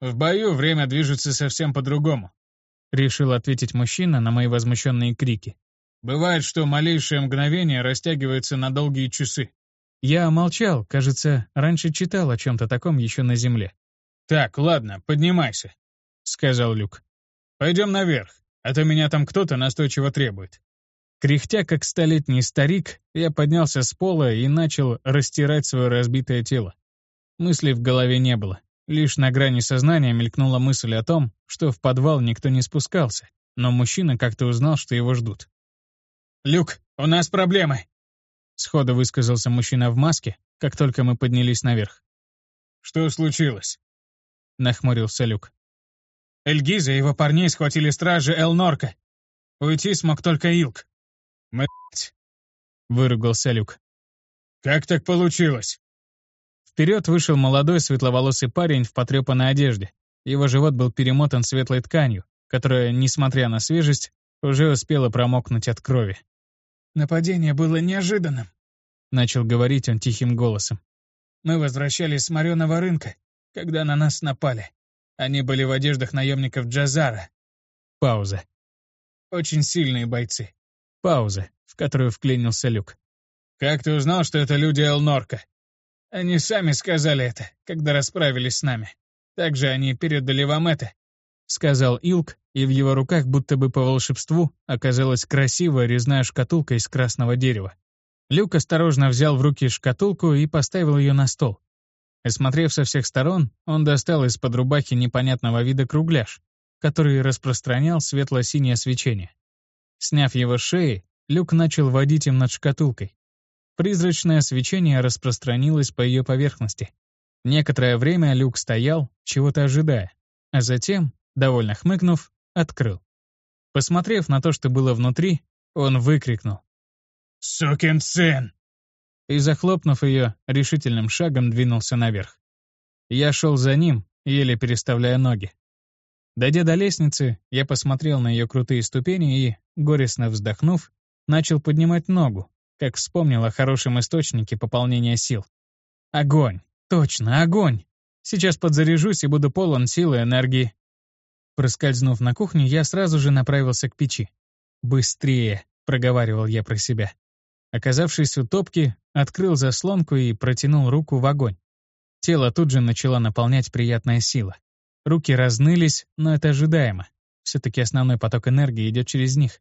«В бою время движется совсем по-другому», — решил ответить мужчина на мои возмущенные крики. «Бывает, что малейшее мгновение растягивается на долгие часы». Я молчал, кажется, раньше читал о чем-то таком еще на земле. «Так, ладно, поднимайся», — сказал Люк. «Пойдем наверх, а то меня там кто-то настойчиво требует». Кряхтя, как столетний старик, я поднялся с пола и начал растирать свое разбитое тело. Мыслей в голове не было. Лишь на грани сознания мелькнула мысль о том, что в подвал никто не спускался, но мужчина как-то узнал, что его ждут. «Люк, у нас проблемы!» Сходу высказался мужчина в маске, как только мы поднялись наверх. «Что случилось?» Нахмурился Люк. Эльгиза и его парней схватили стражи Элнорка. Уйти смог только Илк. «Мать!» — выругался Люк. «Как так получилось?» Вперед вышел молодой светловолосый парень в потрепанной одежде. Его живот был перемотан светлой тканью, которая, несмотря на свежесть, уже успела промокнуть от крови. «Нападение было неожиданным», — начал говорить он тихим голосом. «Мы возвращались с мореного рынка, когда на нас напали. Они были в одеждах наемников Джазара». Пауза. «Очень сильные бойцы». Пауза, в которую вклинился Люк. «Как ты узнал, что это люди Элнорка?» Они сами сказали это, когда расправились с нами. Также они передали вам это», — сказал Илк, и в его руках, будто бы по волшебству, оказалась красивая резная шкатулка из красного дерева. Люк осторожно взял в руки шкатулку и поставил ее на стол. Осмотрев со всех сторон, он достал из-под рубахи непонятного вида кругляш, который распространял светло-синее свечение. Сняв его с шеи, Люк начал водить им над шкатулкой. Призрачное свечение распространилось по ее поверхности. Некоторое время Люк стоял, чего-то ожидая, а затем, довольно хмыкнув, открыл. Посмотрев на то, что было внутри, он выкрикнул. «Сукин сын!» И, захлопнув ее, решительным шагом двинулся наверх. Я шел за ним, еле переставляя ноги. Дойдя до лестницы, я посмотрел на ее крутые ступени и, горестно вздохнув, начал поднимать ногу, как вспомнил о хорошем источнике пополнения сил. Огонь! Точно, огонь! Сейчас подзаряжусь и буду полон силы и энергии. Проскользнув на кухню, я сразу же направился к печи. «Быстрее!» — проговаривал я про себя. Оказавшись у топки, открыл заслонку и протянул руку в огонь. Тело тут же начало наполнять приятная сила. Руки разнылись, но это ожидаемо. Все-таки основной поток энергии идет через них.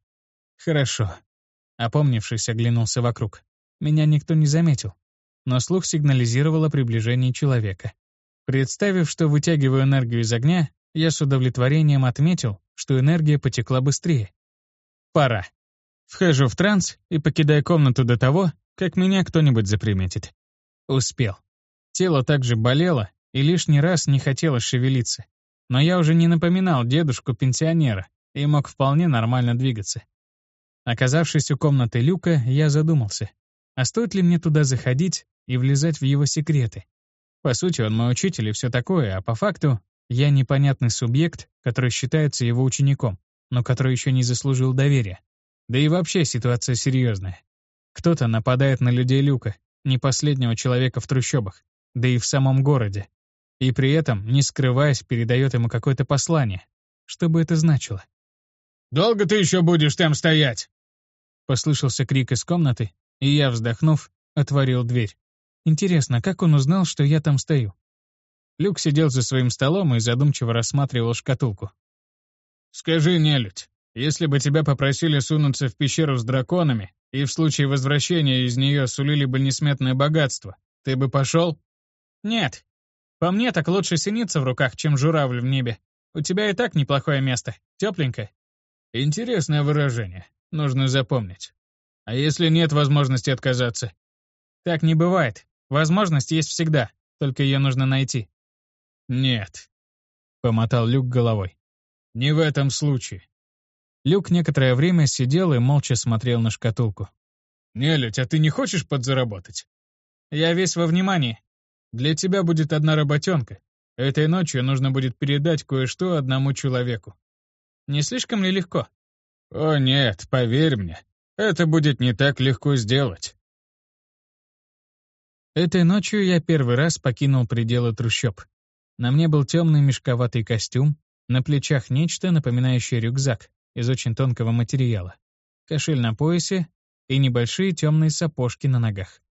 Хорошо, Опомнившись, оглянулся вокруг. Меня никто не заметил, но слух сигнализировал о приближении человека. Представив, что вытягиваю энергию из огня, я с удовлетворением отметил, что энергия потекла быстрее. Пора. Вхожу в транс и покидаю комнату до того, как меня кто-нибудь заприметит. Успел. Тело также болело и лишний раз не хотело шевелиться. Но я уже не напоминал дедушку-пенсионера и мог вполне нормально двигаться. Оказавшись у комнаты Люка, я задумался, а стоит ли мне туда заходить и влезать в его секреты? По сути, он мой учитель и все такое, а по факту я непонятный субъект, который считается его учеником, но который еще не заслужил доверия. Да и вообще ситуация серьезная. Кто-то нападает на людей Люка, не последнего человека в трущобах, да и в самом городе. И при этом, не скрываясь, передает ему какое-то послание. Что бы это значило? «Долго ты еще будешь там стоять?» Послышался крик из комнаты, и я, вздохнув, отворил дверь. Интересно, как он узнал, что я там стою? Люк сидел за своим столом и задумчиво рассматривал шкатулку. «Скажи, нелюдь, если бы тебя попросили сунуться в пещеру с драконами, и в случае возвращения из нее сулили бы несметное богатство, ты бы пошел?» «Нет. По мне так лучше синица в руках, чем журавль в небе. У тебя и так неплохое место, тепленько». «Интересное выражение. Нужно запомнить. А если нет возможности отказаться? Так не бывает. Возможность есть всегда, только ее нужно найти. Нет. Помотал Люк головой. Не в этом случае. Люк некоторое время сидел и молча смотрел на шкатулку. «Нелюдь, а ты не хочешь подзаработать?» «Я весь во внимании. Для тебя будет одна работенка. Этой ночью нужно будет передать кое-что одному человеку». «Не слишком ли легко?» О нет, поверь мне, это будет не так легко сделать. Этой ночью я первый раз покинул пределы трущоб. На мне был темный мешковатый костюм, на плечах нечто, напоминающее рюкзак из очень тонкого материала, кошель на поясе и небольшие темные сапожки на ногах.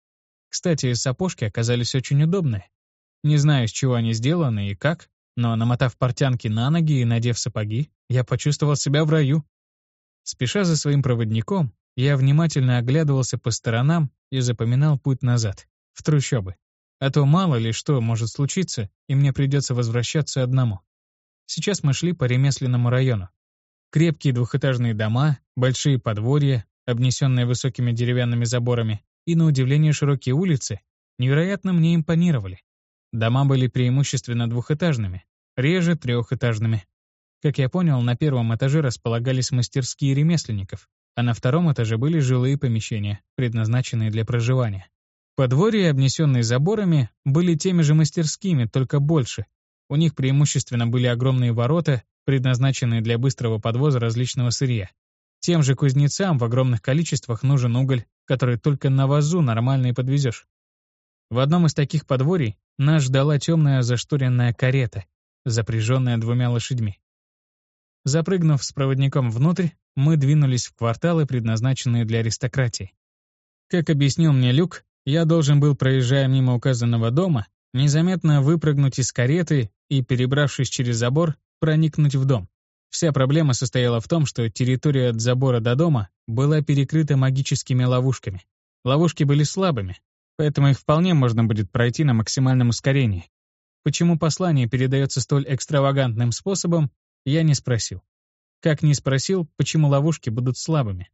Кстати, сапожки оказались очень удобные. Не знаю, из чего они сделаны и как, но, намотав портянки на ноги и надев сапоги, я почувствовал себя в раю. Спеша за своим проводником, я внимательно оглядывался по сторонам и запоминал путь назад, в трущобы. А то мало ли что может случиться, и мне придется возвращаться одному. Сейчас мы шли по ремесленному району. Крепкие двухэтажные дома, большие подворья, обнесенные высокими деревянными заборами, и, на удивление, широкие улицы невероятно мне импонировали. Дома были преимущественно двухэтажными, реже трехэтажными. Как я понял, на первом этаже располагались мастерские ремесленников, а на втором этаже были жилые помещения, предназначенные для проживания. Подворья, обнесенные заборами, были теми же мастерскими, только больше. У них преимущественно были огромные ворота, предназначенные для быстрого подвоза различного сырья. Тем же кузнецам в огромных количествах нужен уголь, который только на вазу нормально и подвезешь. В одном из таких подворий нас ждала темная зашторенная карета, запряженная двумя лошадьми. Запрыгнув с проводником внутрь, мы двинулись в кварталы, предназначенные для аристократии. Как объяснил мне Люк, я должен был, проезжая мимо указанного дома, незаметно выпрыгнуть из кареты и, перебравшись через забор, проникнуть в дом. Вся проблема состояла в том, что территория от забора до дома была перекрыта магическими ловушками. Ловушки были слабыми, поэтому их вполне можно будет пройти на максимальном ускорении. Почему послание передается столь экстравагантным способом, я не спросил. Как не спросил, почему ловушки будут слабыми.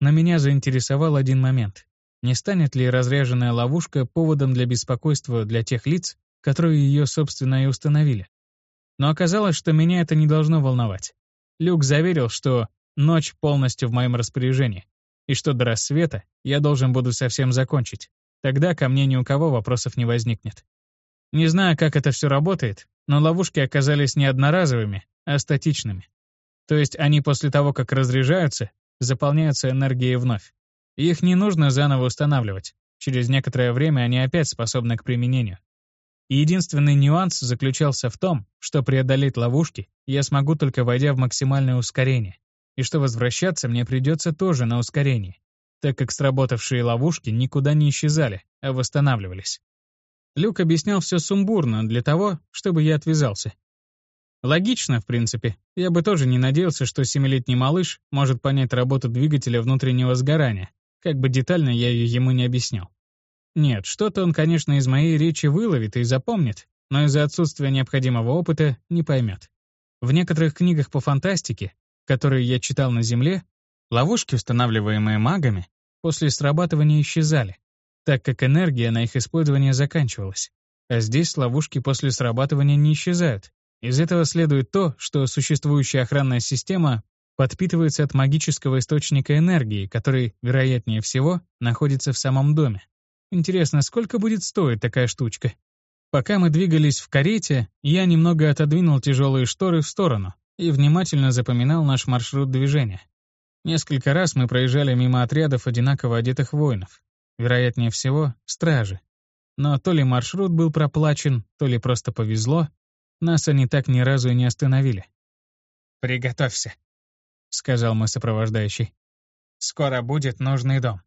Но меня заинтересовал один момент. Не станет ли разряженная ловушка поводом для беспокойства для тех лиц, которые ее, собственно, и установили? Но оказалось, что меня это не должно волновать. Люк заверил, что ночь полностью в моем распоряжении, и что до рассвета я должен буду совсем закончить. Тогда ко мне ни у кого вопросов не возникнет. Не знаю, как это все работает, но ловушки оказались не одноразовыми, а статичными. То есть они после того, как разряжаются, заполняются энергией вновь. их не нужно заново устанавливать. Через некоторое время они опять способны к применению. Единственный нюанс заключался в том, что преодолеть ловушки я смогу только войдя в максимальное ускорение, и что возвращаться мне придется тоже на ускорении, так как сработавшие ловушки никуда не исчезали, а восстанавливались. Люк объяснял все сумбурно для того, чтобы я отвязался, Логично, в принципе. Я бы тоже не надеялся, что семилетний малыш может понять работу двигателя внутреннего сгорания, как бы детально я ее ему не объяснял. Нет, что-то он, конечно, из моей речи выловит и запомнит, но из-за отсутствия необходимого опыта не поймет. В некоторых книгах по фантастике, которые я читал на Земле, ловушки, устанавливаемые магами, после срабатывания исчезали, так как энергия на их использование заканчивалась. А здесь ловушки после срабатывания не исчезают, из этого следует то, что существующая охранная система подпитывается от магического источника энергии, который, вероятнее всего, находится в самом доме. Интересно, сколько будет стоить такая штучка? Пока мы двигались в карете, я немного отодвинул тяжелые шторы в сторону и внимательно запоминал наш маршрут движения. Несколько раз мы проезжали мимо отрядов одинаково одетых воинов. Вероятнее всего, стражи. Но то ли маршрут был проплачен, то ли просто повезло, нас они так ни разу и не остановили. «Приготовься», — сказал мой сопровождающий. «Скоро будет нужный дом.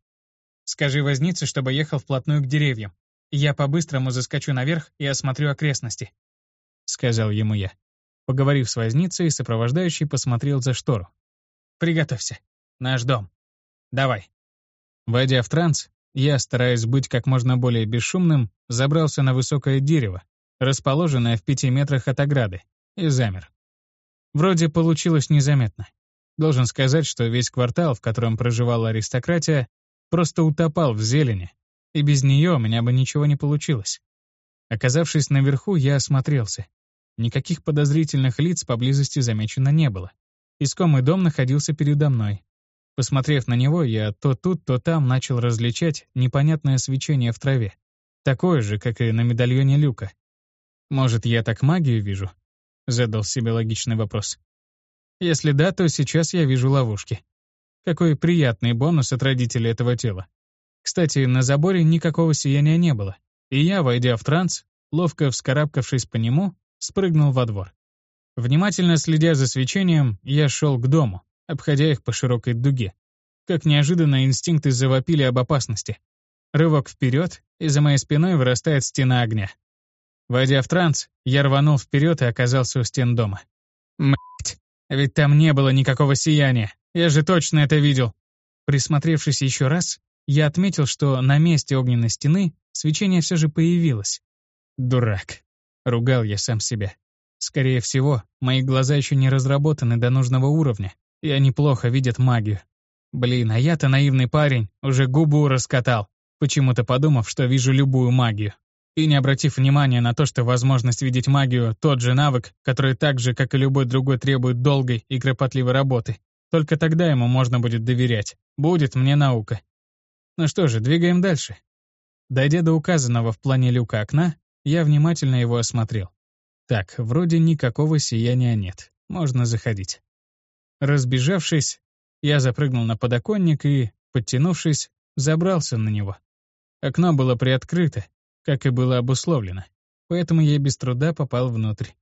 Скажи вознице, чтобы ехал вплотную к деревьям. Я по-быстрому заскочу наверх и осмотрю окрестности», — сказал ему я. Поговорив с возницей, сопровождающий посмотрел за штору. «Приготовься. Наш дом. Давай». Войдя в транс, я, стараясь быть как можно более бесшумным, забрался на высокое дерево, расположенная в пяти метрах от ограды, и замер. Вроде получилось незаметно. Должен сказать, что весь квартал, в котором проживала аристократия, просто утопал в зелени, и без нее у меня бы ничего не получилось. Оказавшись наверху, я осмотрелся. Никаких подозрительных лиц поблизости замечено не было. Искомый дом находился передо мной. Посмотрев на него, я то тут, то там начал различать непонятное свечение в траве. Такое же, как и на медальоне Люка. Может, я так магию вижу? Задал себе логичный вопрос. Если да, то сейчас я вижу ловушки. Какой приятный бонус от родителей этого тела. Кстати, на заборе никакого сияния не было, и я, войдя в транс, ловко вскарабкавшись по нему, спрыгнул во двор. Внимательно следя за свечением, я шел к дому, обходя их по широкой дуге. Как неожиданно инстинкты завопили об опасности. Рывок вперед, и за моей спиной вырастает стена огня. Войдя в транс, я рванул вперед и оказался у стен дома. Мать, ведь там не было никакого сияния. Я же точно это видел. Присмотревшись еще раз, я отметил, что на месте огненной стены свечение все же появилось. Дурак. Ругал я сам себя. Скорее всего, мои глаза еще не разработаны до нужного уровня, и они плохо видят магию. Блин, а я-то наивный парень, уже губу раскатал, почему-то подумав, что вижу любую магию. И не обратив внимания на то, что возможность видеть магию — тот же навык, который так же, как и любой другой, требует долгой и кропотливой работы. Только тогда ему можно будет доверять. Будет мне наука. Ну что же, двигаем дальше. Дойдя до указанного в плане люка окна, я внимательно его осмотрел. Так, вроде никакого сияния нет. Можно заходить. Разбежавшись, я запрыгнул на подоконник и, подтянувшись, забрался на него. Окно было приоткрыто, как и было обусловлено, поэтому я без труда попал внутрь.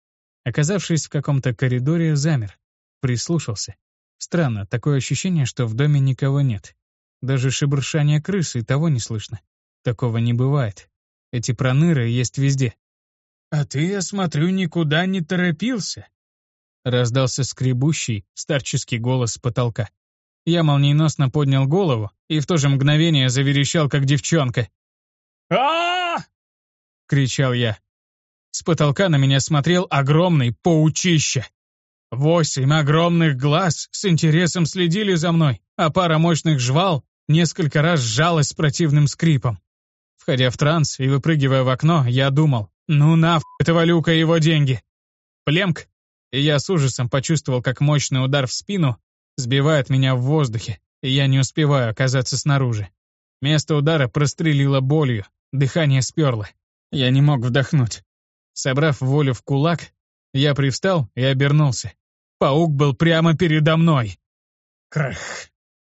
Оказавшись в каком-то коридоре, замер, прислушался. Странно, такое ощущение, что в доме никого нет. Даже шебуршания крысы и того не слышно. Такого не бывает. Эти проныры есть везде. «А ты, я смотрю, никуда не торопился», — раздался скребущий, старческий голос с потолка. Я молниеносно поднял голову и в то же мгновение заверещал, как девчонка. а кричал я. С потолка на меня смотрел огромный паучище. Восемь огромных глаз с интересом следили за мной, а пара мощных жвал несколько раз сжалась с противным скрипом. Входя в транс и выпрыгивая в окно, я думал, ну наф этого люка его деньги. Племк, и я с ужасом почувствовал, как мощный удар в спину сбивает меня в воздухе, и я не успеваю оказаться снаружи. Место удара прострелило болью, дыхание сперло. Я не мог вдохнуть. Собрав волю в кулак, я привстал и обернулся. Паук был прямо передо мной. Крах.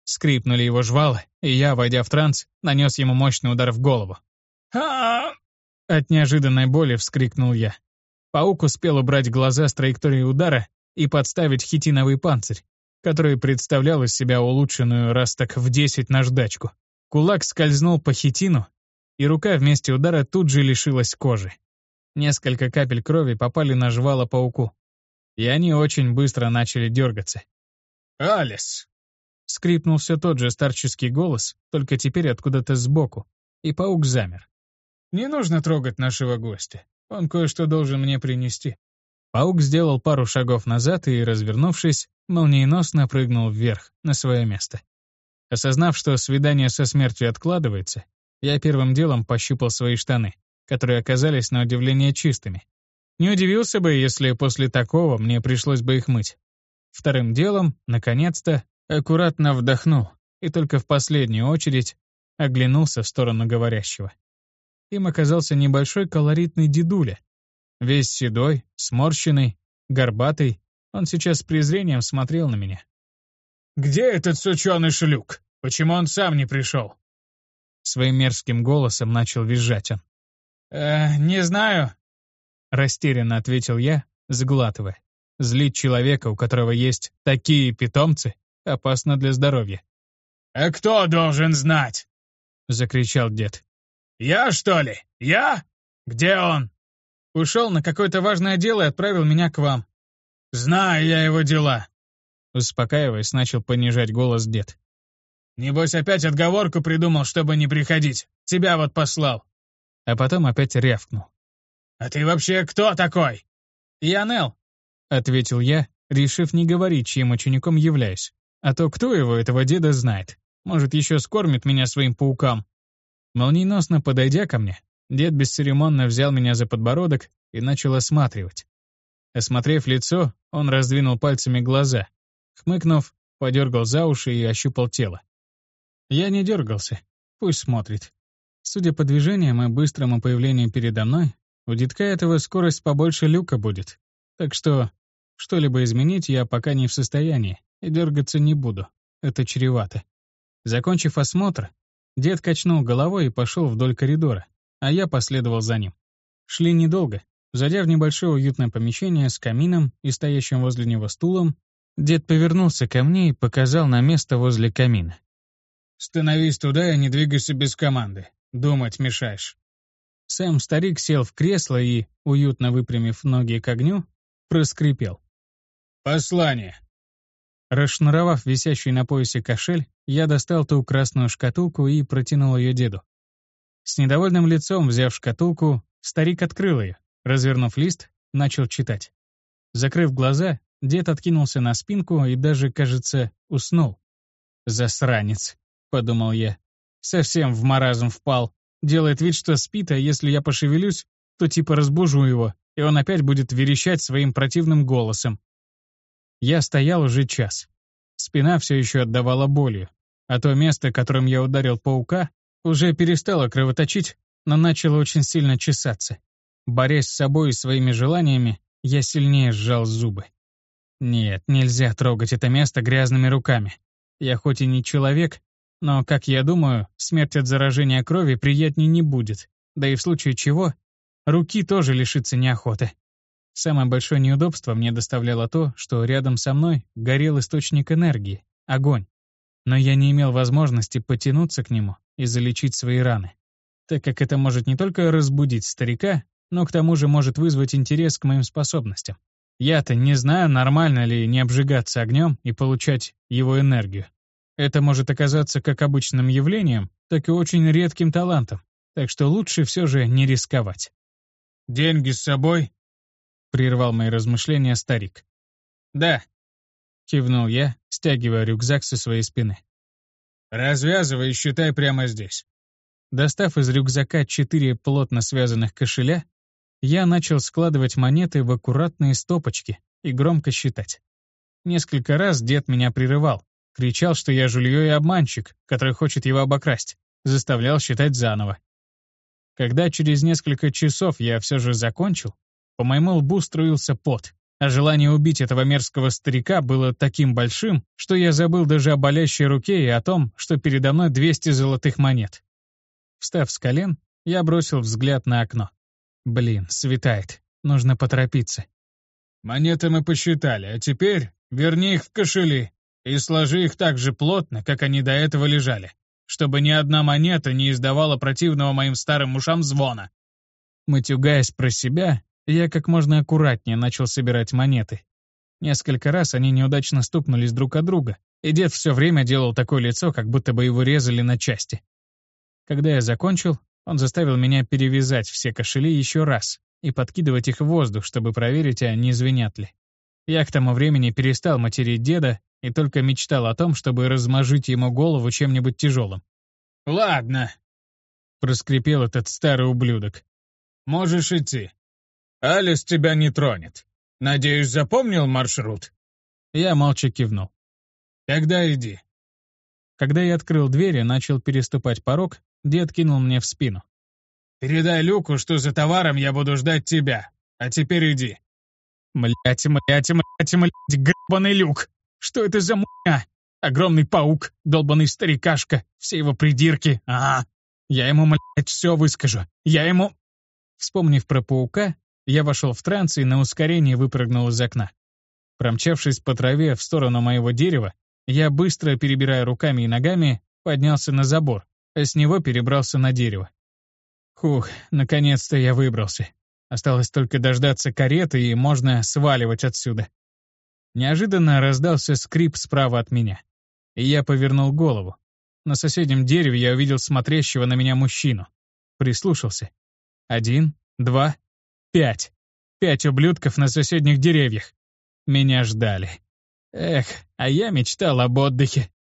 Скрипнули его жвалы, и я, войдя в транс, нанес ему мощный удар в голову. а От неожиданной боли вскрикнул я. Паук успел убрать глаза с траектории удара и подставить хитиновый панцирь, который представлял из себя улучшенную раз так в десять наждачку. Кулак скользнул по хитину, и рука вместе удара тут же лишилась кожи. Несколько капель крови попали на жвало пауку, и они очень быстро начали дергаться. «Алис!» Скрипнул все тот же старческий голос, только теперь откуда-то сбоку, и паук замер. «Не нужно трогать нашего гостя. Он кое-что должен мне принести». Паук сделал пару шагов назад и, развернувшись, молниеносно прыгнул вверх, на свое место. Осознав, что свидание со смертью откладывается, я первым делом пощупал свои штаны, которые оказались на удивление чистыми. Не удивился бы, если после такого мне пришлось бы их мыть. Вторым делом, наконец-то, аккуратно вдохнул и только в последнюю очередь оглянулся в сторону говорящего. Им оказался небольшой колоритный дедуля. Весь седой, сморщенный, горбатый, он сейчас с презрением смотрел на меня. «Где этот сученый шлюк? Почему он сам не пришел?» Своим мерзким голосом начал визжать он. «Э, не знаю», — растерянно ответил я, сглатывая. Злить человека, у которого есть такие питомцы, опасно для здоровья. «А кто должен знать?» — закричал дед. «Я, что ли? Я? Где он?» «Ушел на какое-то важное дело и отправил меня к вам». «Знаю я его дела», — успокаиваясь, начал понижать голос дед. Небось, опять отговорку придумал, чтобы не приходить. Тебя вот послал. А потом опять рявкнул. «А ты вообще кто такой?» «Я Нел», — ответил я, решив не говорить, чьим учеником являюсь. А то кто его, этого деда, знает. Может, еще скормит меня своим паукам. Молниеносно подойдя ко мне, дед бесцеремонно взял меня за подбородок и начал осматривать. Осмотрев лицо, он раздвинул пальцами глаза. Хмыкнув, подергал за уши и ощупал тело. Я не дергался. Пусть смотрит. Судя по движениям и быстрому появлению передо мной, у детка этого скорость побольше люка будет. Так что что-либо изменить я пока не в состоянии и дергаться не буду. это чревато. Закончив осмотр, дед качнул головой и пошел вдоль коридора, а я последовал за ним. Шли недолго. Зайдя в небольшое уютное помещение с камином и стоящим возле него стулом, дед повернулся ко мне и показал на место возле камина. «Становись туда и не двигайся без команды. Думать мешаешь». Сэм старик сел в кресло и, уютно выпрямив ноги к огню, проскрипел. «Послание». Расшнуровав висящий на поясе кошель, я достал ту красную шкатулку и протянул ее деду. С недовольным лицом, взяв шкатулку, старик открыл ее, развернув лист, начал читать. Закрыв глаза, дед откинулся на спинку и даже, кажется, уснул. «Засранец», — подумал я. «Совсем в маразм впал. Делает вид, что спит, а если я пошевелюсь, то типа разбужу его, и он опять будет верещать своим противным голосом. Я стоял уже час. Спина все еще отдавала болью, а то место, которым я ударил паука, уже перестало кровоточить, но начало очень сильно чесаться. Борясь с собой и своими желаниями, я сильнее сжал зубы. Нет, нельзя трогать это место грязными руками. Я хоть и не человек, но, как я думаю, смерть от заражения крови приятнее не будет, да и в случае чего, руки тоже лишиться неохоты. Самое большое неудобство мне доставляло то, что рядом со мной горел источник энергии — огонь. Но я не имел возможности потянуться к нему и залечить свои раны, так как это может не только разбудить старика, но к тому же может вызвать интерес к моим способностям. Я-то не знаю, нормально ли не обжигаться огнем и получать его энергию. Это может оказаться как обычным явлением, так и очень редким талантом, так что лучше все же не рисковать. «Деньги с собой?» — прервал мои размышления старик. «Да», — кивнул я, стягивая рюкзак со своей спины. «Развязывай и считай прямо здесь». Достав из рюкзака четыре плотно связанных кошеля, я начал складывать монеты в аккуратные стопочки и громко считать. Несколько раз дед меня прерывал, кричал, что я жульё и обманщик, который хочет его обокрасть, заставлял считать заново. Когда через несколько часов я все же закончил, по моему лбу струился пот, а желание убить этого мерзкого старика было таким большим, что я забыл даже о болящей руке и о том, что передо мной 200 золотых монет. Встав с колен, я бросил взгляд на окно. Блин, светает. Нужно поторопиться. Монеты мы посчитали, а теперь верни их в кошели и сложи их так же плотно, как они до этого лежали, чтобы ни одна монета не издавала противного моим старым ушам звона. Матюгаясь про себя, я как можно аккуратнее начал собирать монеты. Несколько раз они неудачно стукнулись друг от друга, и дед все время делал такое лицо, как будто бы его резали на части. Когда я закончил, он заставил меня перевязать все кошели еще раз и подкидывать их в воздух, чтобы проверить, а не звенят ли. Я к тому времени перестал материть деда и только мечтал о том, чтобы размажить ему голову чем-нибудь тяжелым. «Ладно», — проскрипел этот старый ублюдок. «Можешь идти. Алис тебя не тронет. Надеюсь, запомнил маршрут?» Я молча кивнул. «Тогда иди». Когда я открыл дверь и начал переступать порог, Дед кинул мне в спину. «Передай Люку, что за товаром я буду ждать тебя. А теперь иди». Млять, млять, млять, млять, гребаный Люк! Что это за муя? Огромный паук, долбанный старикашка, все его придирки. Ага. Я ему, млять, все выскажу. Я ему... Вспомнив про паука, я вошел в транс и на ускорении выпрыгнул из окна. Промчавшись по траве в сторону моего дерева, я, быстро перебирая руками и ногами, поднялся на забор, а с него перебрался на дерево. Хух, наконец-то я выбрался. Осталось только дождаться кареты, и можно сваливать отсюда. Неожиданно раздался скрип справа от меня. И я повернул голову. На соседнем дереве я увидел смотрящего на меня мужчину. Прислушался. Один, два, пять. Пять ублюдков на соседних деревьях. Меня ждали. Эх, а я мечтал об отдыхе.